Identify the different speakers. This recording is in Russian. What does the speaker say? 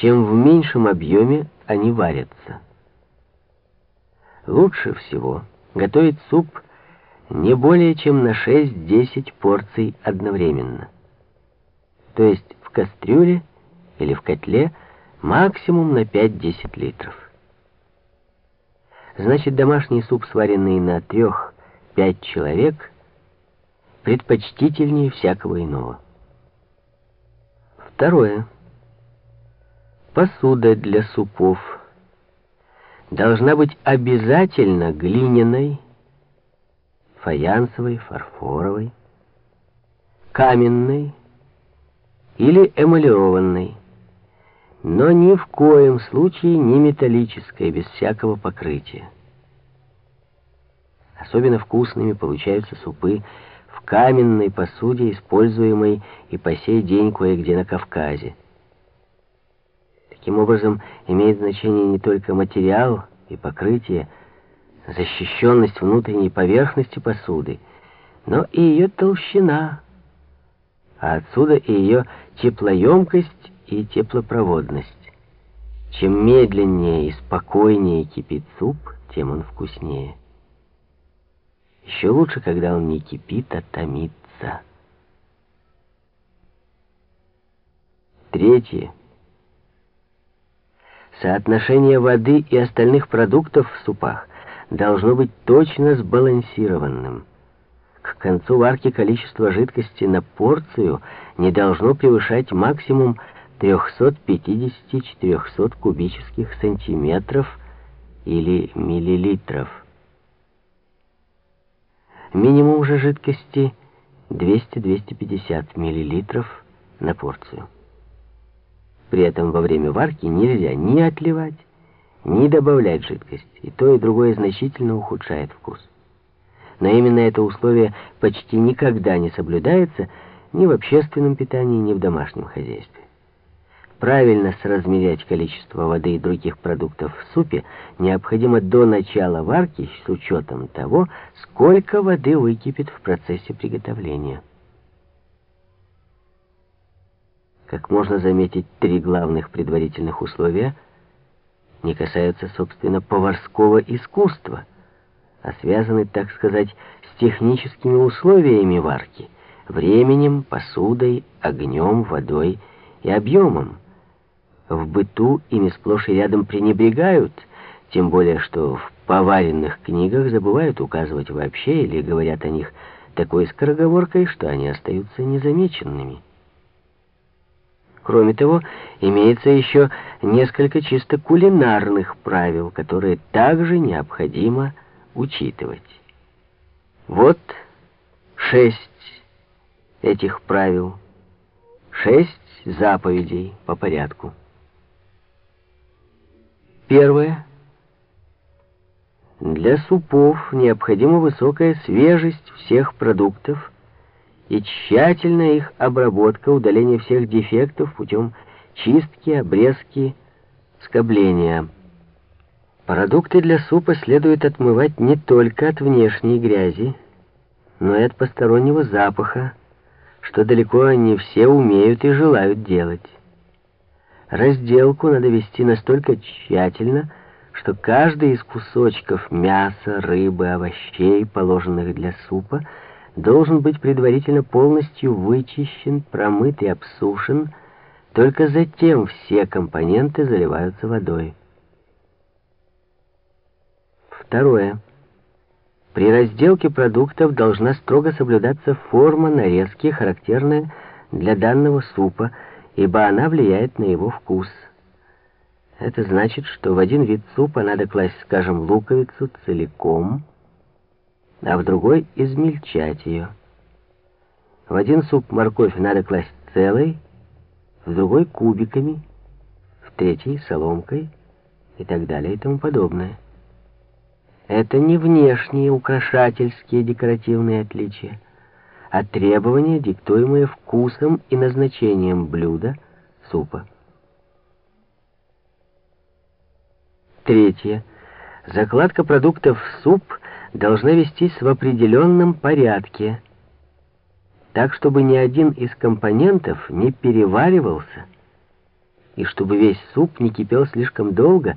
Speaker 1: чем в меньшем объеме они варятся. Лучше всего готовить суп не более чем на 6-10 порций одновременно. То есть в кастрюле или в котле максимум на 5-10 литров. Значит, домашний суп, сваренный на 3-5 человек, предпочтительнее всякого иного. Второе. Посуда для супов должна быть обязательно глиняной, фаянсовой, фарфоровой, каменной или эмалированной, но ни в коем случае не металлической, без всякого покрытия. Особенно вкусными получаются супы в каменной посуде, используемой и по сей день кое-где на Кавказе. Таким образом, имеет значение не только материал и покрытие, защищенность внутренней поверхности посуды, но и ее толщина, а отсюда и ее теплоемкость и теплопроводность. Чем медленнее и спокойнее кипит суп, тем он вкуснее. Еще лучше, когда он не кипит, а томится. Третье. Соотношение воды и остальных продуктов в супах должно быть точно сбалансированным. К концу варки количество жидкости на порцию не должно превышать максимум 350-400 кубических сантиметров или миллилитров. Минимум же жидкости 200-250 миллилитров на порцию. При этом во время варки нельзя ни отливать, ни добавлять жидкость, и то и другое значительно ухудшает вкус. Но именно это условие почти никогда не соблюдается ни в общественном питании, ни в домашнем хозяйстве. Правильно соразмерять количество воды и других продуктов в супе необходимо до начала варки с учетом того, сколько воды выкипит в процессе приготовления. Как можно заметить, три главных предварительных условия не касаются, собственно, поварского искусства, а связаны, так сказать, с техническими условиями варки, временем, посудой, огнем, водой и объемом. В быту ими сплошь и рядом пренебрегают, тем более, что в поваренных книгах забывают указывать вообще или говорят о них такой скороговоркой, что они остаются незамеченными. Кроме того, имеется еще несколько чисто кулинарных правил, которые также необходимо учитывать. Вот шесть этих правил, шесть заповедей по порядку. Первое. Для супов необходима высокая свежесть всех продуктов, и тщательная их обработка, удаление всех дефектов путем чистки, обрезки, скобления. Продукты для супа следует отмывать не только от внешней грязи, но и от постороннего запаха, что далеко не все умеют и желают делать. Разделку надо вести настолько тщательно, что каждый из кусочков мяса, рыбы, овощей, положенных для супа, должен быть предварительно полностью вычищен, промыт и обсушен, только затем все компоненты заливаются водой. Второе. При разделке продуктов должна строго соблюдаться форма нарезки, характерная для данного супа, ибо она влияет на его вкус. Это значит, что в один вид супа надо класть, скажем, луковицу целиком, а в другой измельчать ее. В один суп морковь надо класть целой, в другой кубиками, в третий соломкой и так далее и тому подобное. Это не внешние украшательские декоративные отличия, а требования, диктуемые вкусом и назначением блюда, супа. Третье. Закладка продуктов в суп – должна вестись в определенном порядке, так, чтобы ни один из компонентов не переваривался и чтобы весь суп не кипел слишком долго,